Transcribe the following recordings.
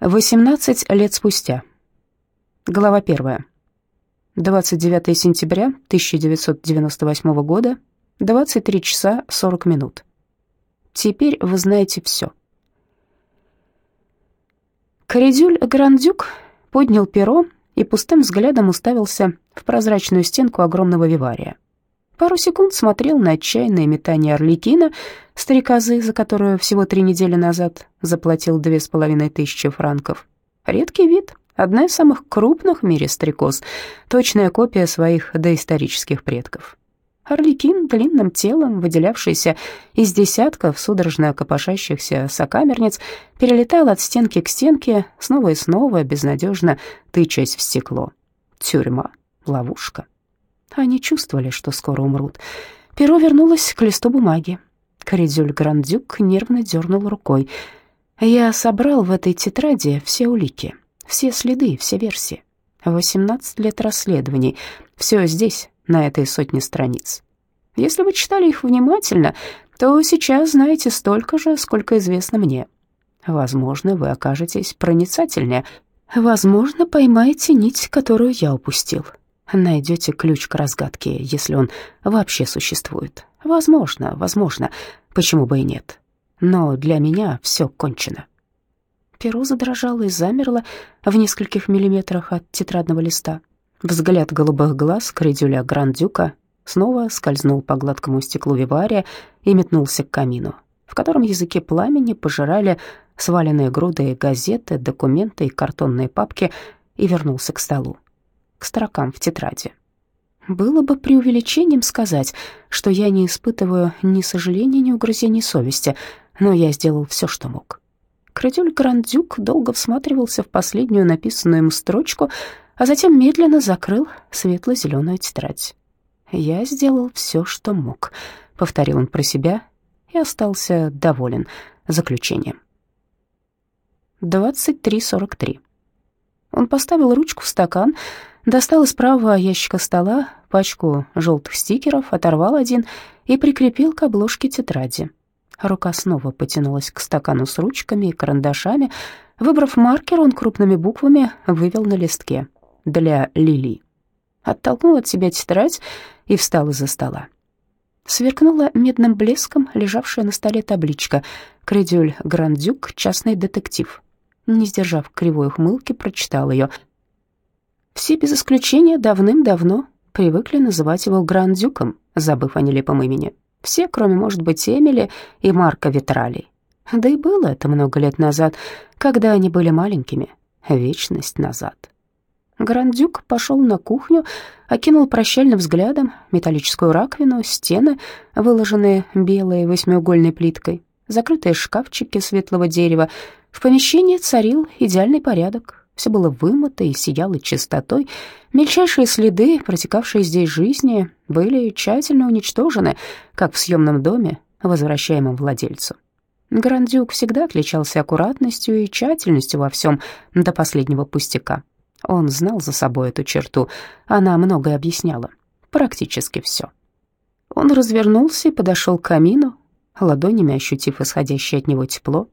18 лет спустя. Глава 1. 29 сентября 1998 года, 23 часа 40 минут. Теперь вы знаете все. Коридюль Грандюк поднял перо и пустым взглядом уставился в прозрачную стенку огромного вивария. Пару секунд смотрел на отчаянное метание Орликина, стариказы, за которую всего три недели назад заплатил две с половиной тысячи франков. Редкий вид, одна из самых крупных в мире стрекоз, точная копия своих доисторических предков. Орликин, длинным телом, выделявшийся из десятков судорожно копошащихся сокамерниц, перелетал от стенки к стенке, снова и снова, безнадежно тычась в стекло. Тюрьма, ловушка. Они чувствовали, что скоро умрут. Перо вернулось к листу бумаги. Коридюль Грандюк нервно дернул рукой. «Я собрал в этой тетради все улики, все следы, все версии. 18 лет расследований. Все здесь, на этой сотне страниц. Если вы читали их внимательно, то сейчас знаете столько же, сколько известно мне. Возможно, вы окажетесь проницательнее. Возможно, поймаете нить, которую я упустил найдете ключ к разгадке, если он вообще существует. Возможно, возможно, почему бы и нет. Но для меня все кончено. Перо задрожало и замерло в нескольких миллиметрах от тетрадного листа. Взгляд голубых глаз Кридюля Грандюка снова скользнул по гладкому стеклу вивария и метнулся к камину, в котором языки пламени пожирали сваленные груды газеты, документы и картонные папки, и вернулся к столу к строкам в тетради. Было бы преувеличением сказать, что я не испытываю ни сожаления, ни угрызений совести, но я сделал все, что мог. Кредюль Грандюк долго всматривался в последнюю написанную им строчку, а затем медленно закрыл светло-зеленую тетрадь. «Я сделал все, что мог», — повторил он про себя и остался доволен заключением. 23.43. Он поставил ручку в стакан, Достал из правого ящика стола пачку желтых стикеров, оторвал один и прикрепил к обложке тетради. Рука снова потянулась к стакану с ручками и карандашами. Выбрав маркер, он крупными буквами вывел на листке «Для Лили». Оттолкнул от себя тетрадь и встал из-за стола. Сверкнула медным блеском лежавшая на столе табличка «Кредюль Грандюк, частный детектив». Не сдержав кривой ухмылки, прочитал ее — все без исключения давным-давно привыкли называть его Грандюком, забыв о нелепом имени. Все, кроме, может быть, Эмили и Марка Витрали. Да и было это много лет назад, когда они были маленькими, вечность назад. Грандюк пошел на кухню, окинул прощальным взглядом металлическую раковину, стены, выложенные белой восьмиугольной плиткой, закрытые шкафчики светлого дерева. В помещении царил идеальный порядок. Все было вымыто и сияло чистотой. Мельчайшие следы, протекавшие здесь жизни, были тщательно уничтожены, как в съемном доме, возвращаемом владельцу. Грандюк всегда отличался аккуратностью и тщательностью во всем до последнего пустяка. Он знал за собой эту черту, она многое объясняла, практически все. Он развернулся и подошел к камину, ладонями ощутив исходящее от него тепло.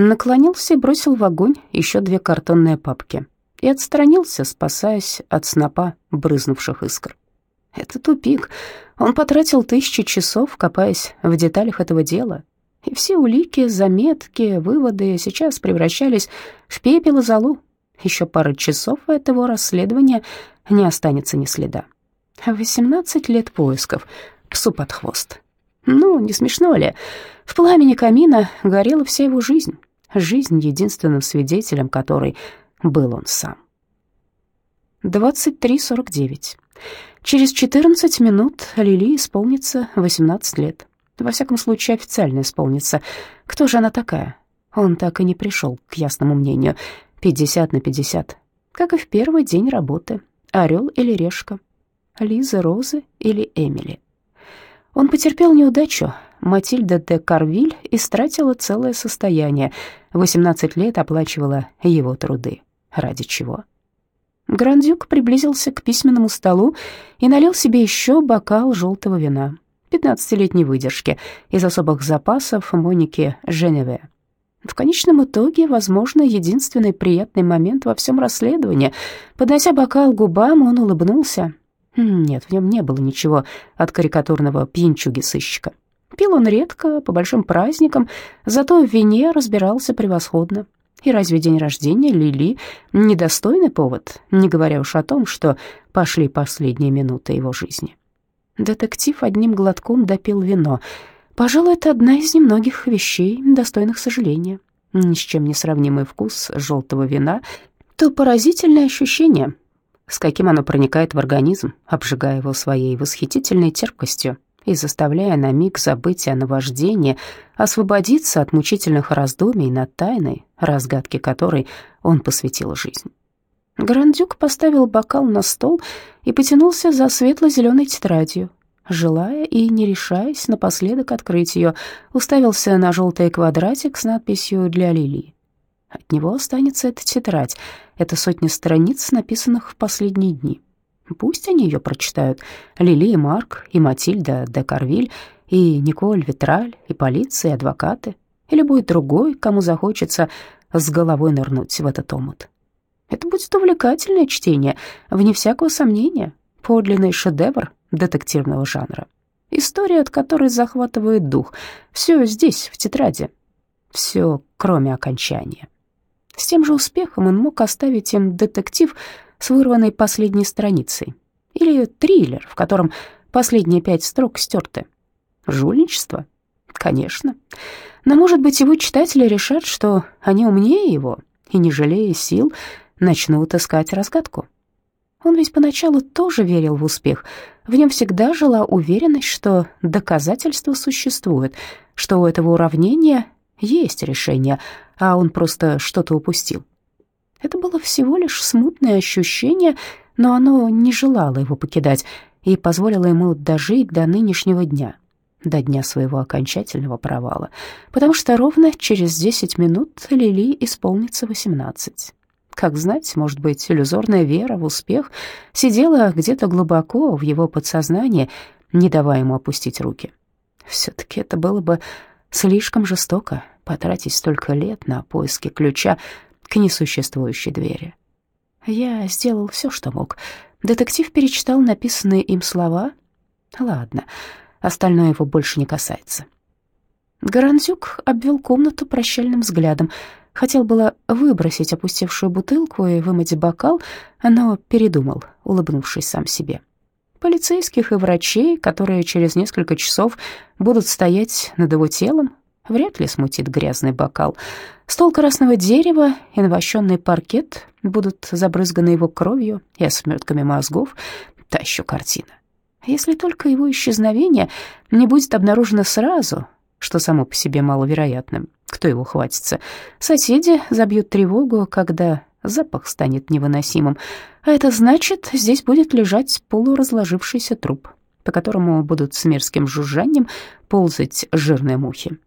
Наклонился и бросил в огонь еще две картонные папки и отстранился, спасаясь от снопа брызнувших искр. Это тупик. Он потратил тысячи часов, копаясь в деталях этого дела, и все улики, заметки, выводы сейчас превращались в пепел и золу. Еще пара часов этого расследования не останется ни следа. Восемнадцать лет поисков, псу под хвост. Ну, не смешно ли? В пламени камина горела вся его жизнь жизнь, единственным свидетелем которой был он сам. 23.49. Через 14 минут Лили исполнится 18 лет. Во всяком случае, официально исполнится. Кто же она такая? Он так и не пришел к ясному мнению. 50 на 50. Как и в первый день работы. Орел или решка. Лиза, Розы или Эмили. Он потерпел неудачу, Матильда де Карвиль истратила целое состояние, 18 лет оплачивала его труды. Ради чего? Грандюк приблизился к письменному столу и налил себе еще бокал желтого вина, 15-летней выдержки, из особых запасов Моники Женеве. В конечном итоге, возможно, единственный приятный момент во всем расследовании. Поднося бокал губам, он улыбнулся. Нет, в нем не было ничего от карикатурного пьянчуги-сыщика. Пил он редко, по большим праздникам, зато в вине разбирался превосходно. И разве день рождения Лили недостойный повод, не говоря уж о том, что пошли последние минуты его жизни? Детектив одним глотком допил вино. Пожалуй, это одна из немногих вещей, достойных сожаления. Ни с чем не сравнимый вкус желтого вина, то поразительное ощущение, с каким оно проникает в организм, обжигая его своей восхитительной терпкостью и заставляя на миг забыть о наваждении, освободиться от мучительных раздумий над тайной, разгадке которой он посвятил жизнь. Грандюк поставил бокал на стол и потянулся за светло-зеленой тетрадью. Желая и не решаясь напоследок открыть ее, уставился на желтый квадратик с надписью «Для Лили». От него останется эта тетрадь, это сотни страниц, написанных в последние дни. Пусть они ее прочитают. Лили и Марк, и Матильда де Карвиль, и Николь Витраль, и полиция, и адвокаты, и любой другой, кому захочется с головой нырнуть в этот омут. Это будет увлекательное чтение, вне всякого сомнения, подлинный шедевр детективного жанра. История, от которой захватывает дух. Все здесь, в тетради. Все, кроме окончания. С тем же успехом он мог оставить им детектив с вырванной последней страницей. Или триллер, в котором последние пять строк стерты. Жульничество? Конечно. Но, может быть, его читатели решат, что они умнее его, и, не жалея сил, начнут искать разгадку. Он ведь поначалу тоже верил в успех. В нем всегда жила уверенность, что доказательства существуют, что у этого уравнения есть решение, а он просто что-то упустил. Это было всего лишь смутное ощущение, но оно не желало его покидать и позволило ему дожить до нынешнего дня, до дня своего окончательного провала, потому что ровно через десять минут Лили исполнится восемнадцать. Как знать, может быть, иллюзорная вера в успех сидела где-то глубоко в его подсознании, не давая ему опустить руки. Все-таки это было бы слишком жестоко потратить столько лет на поиски ключа к несуществующей двери. Я сделал все, что мог. Детектив перечитал написанные им слова. Ладно, остальное его больше не касается. Гаранзюк обвел комнату прощальным взглядом. Хотел было выбросить опустевшую бутылку и вымыть бокал, но передумал, улыбнувшись сам себе. Полицейских и врачей, которые через несколько часов будут стоять над его телом, вряд ли смутит грязный бокал. Стол красного дерева и навощенный паркет будут забрызганы его кровью и осметками мозгов. Та еще картина. Если только его исчезновение не будет обнаружено сразу, что само по себе маловероятным. Кто его хватится? Соседи забьют тревогу, когда запах станет невыносимым. А это значит, здесь будет лежать полуразложившийся труп, по которому будут с мерзким жужжанием ползать жирные мухи.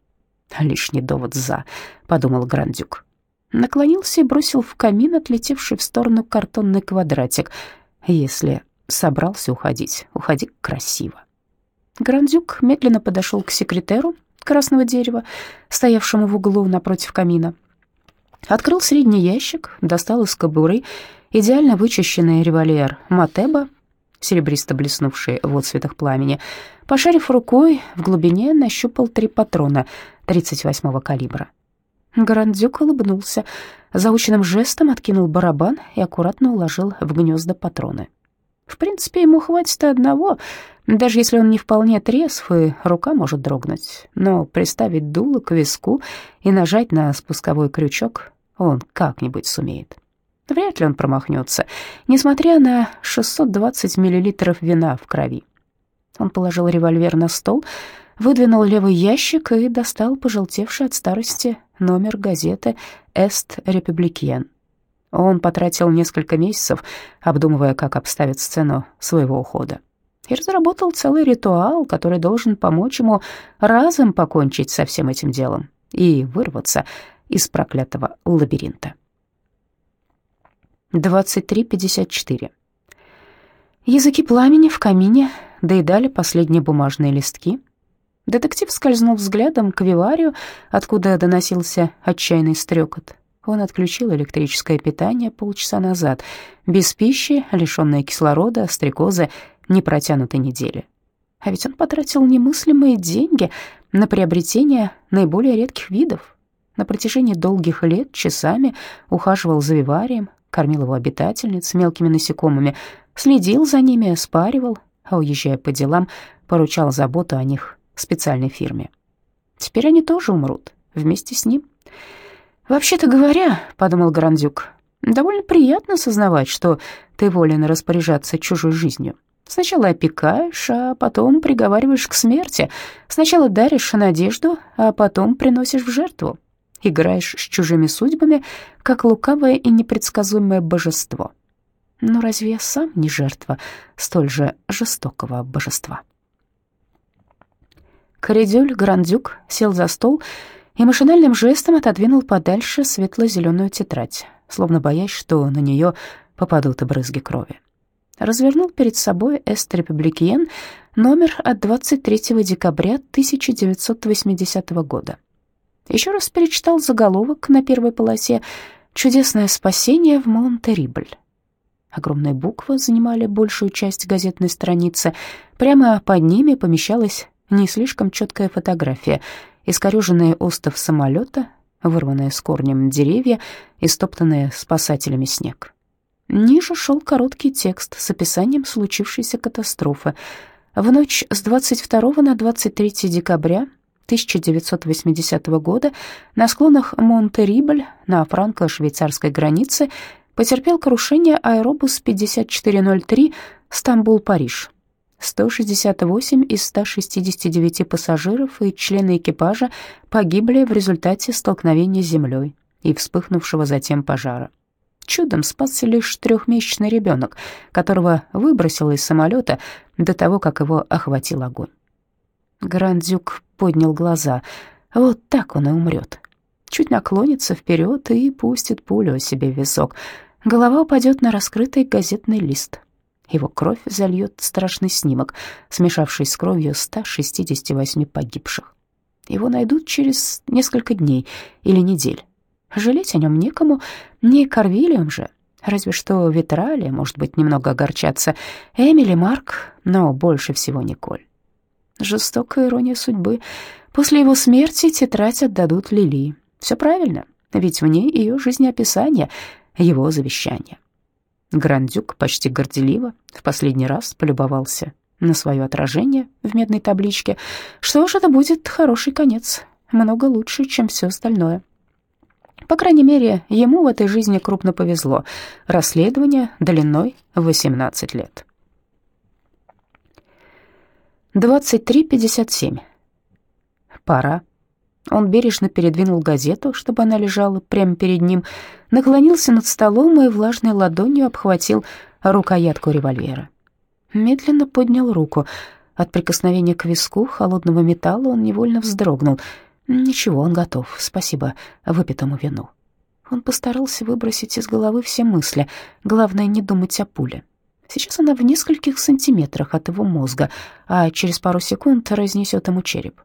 «Лишний довод «за», — подумал Грандюк. Наклонился и бросил в камин отлетевший в сторону картонный квадратик. Если собрался уходить, уходи красиво. Грандюк медленно подошел к секретеру, красного дерева, стоявшему в углу напротив камина. Открыл средний ящик, достал из кобуры идеально вычищенный револьвер Матеба, серебристо блеснувший в отцветах пламени. Пошарив рукой, в глубине нащупал три патрона 38-го калибра. Грандюк улыбнулся, заученным жестом откинул барабан и аккуратно уложил в гнезда патроны. В принципе, ему хватит одного, даже если он не вполне трезв, и рука может дрогнуть. Но приставить дуло к виску и нажать на спусковой крючок он как-нибудь сумеет. Вряд ли он промахнется, несмотря на 620 миллилитров вина в крови. Он положил револьвер на стол, выдвинул левый ящик и достал пожелтевший от старости номер газеты «Эст Републикен», он потратил несколько месяцев, обдумывая, как обставить сцену своего ухода. И разработал целый ритуал, который должен помочь ему разом покончить со всем этим делом и вырваться из проклятого лабиринта. 23.54. Языки пламени в камине доедали последние бумажные листки. Детектив скользнул взглядом к виварию, откуда доносился отчаянный стрекот. Он отключил электрическое питание полчаса назад. Без пищи, лишённая кислорода, стрекозы, не протянутой недели. А ведь он потратил немыслимые деньги на приобретение наиболее редких видов. На протяжении долгих лет часами ухаживал за виварием, кормил его обитательниц мелкими насекомыми, следил за ними, спаривал, а уезжая по делам, поручал заботу о них специальной фирме. Теперь они тоже умрут вместе с ним. «Вообще-то говоря, — подумал Грандюк, — довольно приятно сознавать, что ты волен распоряжаться чужой жизнью. Сначала опекаешь, а потом приговариваешь к смерти. Сначала даришь надежду, а потом приносишь в жертву. Играешь с чужими судьбами, как лукавое и непредсказуемое божество. Но разве я сам не жертва столь же жестокого божества?» Коридюль Грандюк сел за стол и машинальным жестом отодвинул подальше светло-зеленую тетрадь, словно боясь, что на нее попадут брызги крови. Развернул перед собой «Эст Републикиен» номер от 23 декабря 1980 года. Еще раз перечитал заголовок на первой полосе «Чудесное спасение в Монтерибль». Огромные буквы занимали большую часть газетной страницы. Прямо под ними помещалась не слишком четкая фотография — искореженный остов самолета, вырванные с корнем деревья и стоптанные спасателями снег. Ниже шел короткий текст с описанием случившейся катастрофы. В ночь с 22 на 23 декабря 1980 года на склонах Монте-Рибль на франко-швейцарской границе потерпел крушение аэробус 5403 Стамбул-Париж 168 из 169 пассажиров и члены экипажа погибли в результате столкновения с землей и вспыхнувшего затем пожара. Чудом спасся лишь трехмесячный ребенок, которого выбросило из самолета до того, как его охватил огонь. Грандюк поднял глаза. Вот так он и умрет. Чуть наклонится вперед и пустит пулю себе в висок. Голова упадет на раскрытый газетный лист — его кровь зальет страшный снимок, смешавшись с кровью 168 погибших. Его найдут через несколько дней или недель. Жалеть о нем некому, не Корвилиум же, разве что Витрали, может быть, немного огорчаться, Эмили, Марк, но больше всего Николь. Жестокая ирония судьбы. После его смерти тетрадь отдадут Лили. Все правильно, ведь в ней ее жизнеописание, его завещание. Грандюк почти горделиво в последний раз полюбовался на свое отражение в медной табличке. Что ж, это будет хороший конец, много лучше, чем все остальное. По крайней мере, ему в этой жизни крупно повезло. Расследование длиной 18 лет. 23.57. Пора. Он бережно передвинул газету, чтобы она лежала прямо перед ним, наклонился над столом и влажной ладонью обхватил рукоятку револьвера. Медленно поднял руку. От прикосновения к виску холодного металла он невольно вздрогнул. Ничего, он готов, спасибо выпитому вину. Он постарался выбросить из головы все мысли, главное не думать о пуле. Сейчас она в нескольких сантиметрах от его мозга, а через пару секунд разнесет ему череп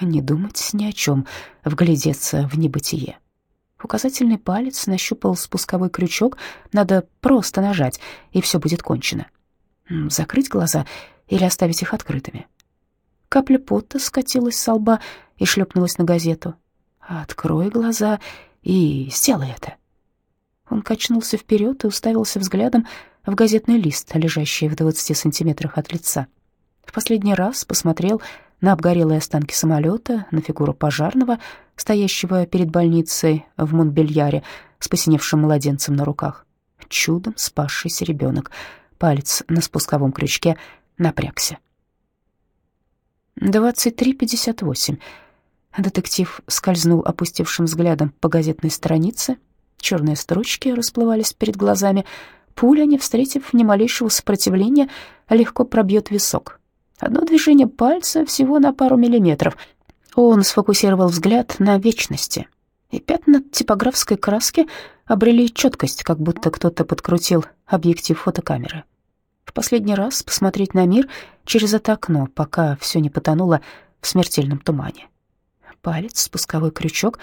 не думать ни о чем, вглядеться в небытие. Указательный палец нащупал спусковой крючок, надо просто нажать, и все будет кончено. Закрыть глаза или оставить их открытыми? Капля пота скатилась с лба и шлепнулась на газету. «Открой глаза и сделай это». Он качнулся вперед и уставился взглядом в газетный лист, лежащий в двадцати сантиметрах от лица. В последний раз посмотрел на обгорелые останки самолета, на фигуру пожарного, стоящего перед больницей в Монбельяре с посиневшим младенцем на руках. Чудом спасшийся ребенок. Палец на спусковом крючке напрягся. 23.58. Детектив скользнул опустевшим взглядом по газетной странице. Черные строчки расплывались перед глазами. Пуля, не встретив ни малейшего сопротивления, легко пробьет висок. Одно движение пальца всего на пару миллиметров. Он сфокусировал взгляд на вечности, и пятна типографской краски обрели четкость, как будто кто-то подкрутил объектив фотокамеры. В последний раз посмотреть на мир через это окно, пока все не потонуло в смертельном тумане. Палец, спусковой крючок,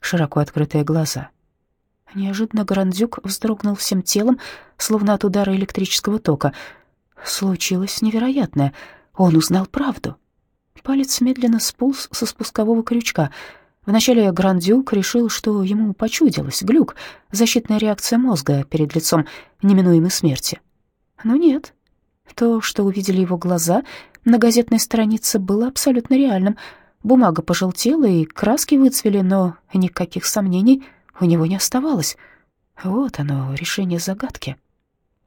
широко открытые глаза. Неожиданно Грандюк вздрогнул всем телом, словно от удара электрического тока. Случилось невероятное. Он узнал правду. Палец медленно сполз со спускового крючка. Вначале Грандюк решил, что ему почудилось, глюк, защитная реакция мозга перед лицом неминуемой смерти. Но нет. То, что увидели его глаза на газетной странице, было абсолютно реальным. Бумага пожелтела и краски выцвели, но никаких сомнений у него не оставалось. Вот оно, решение загадки.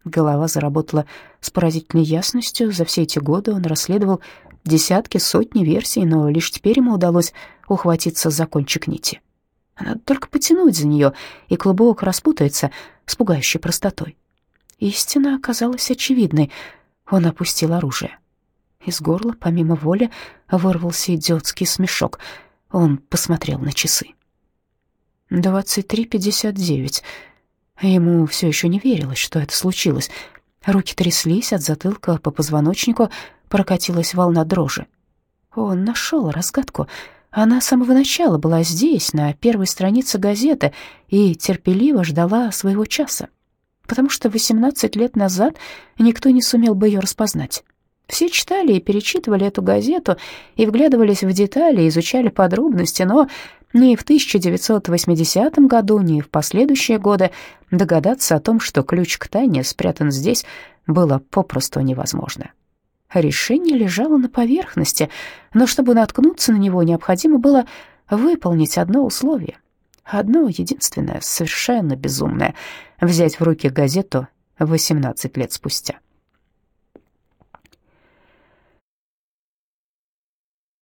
Голова заработала с поразительной ясностью. За все эти годы он расследовал десятки, сотни версий, но лишь теперь ему удалось ухватиться за кончик нити. Надо только потянуть за нее, и клубок распутается с пугающей простотой. Истина оказалась очевидной. Он опустил оружие. Из горла, помимо воли, вырвался идиотский смешок. Он посмотрел на часы. «Двадцать три пятьдесят девять». Ему все еще не верилось, что это случилось. Руки тряслись от затылка по позвоночнику, прокатилась волна дрожи. Он нашел разгадку. Она с самого начала была здесь, на первой странице газеты, и терпеливо ждала своего часа, потому что 18 лет назад никто не сумел бы ее распознать. Все читали и перечитывали эту газету и вглядывались в детали, изучали подробности, но ни в 1980 году, ни в последующие годы догадаться о том, что ключ к тайне спрятан здесь, было попросту невозможно. Решение лежало на поверхности, но чтобы наткнуться на него, необходимо было выполнить одно условие. Одно единственное, совершенно безумное — взять в руки газету 18 лет спустя.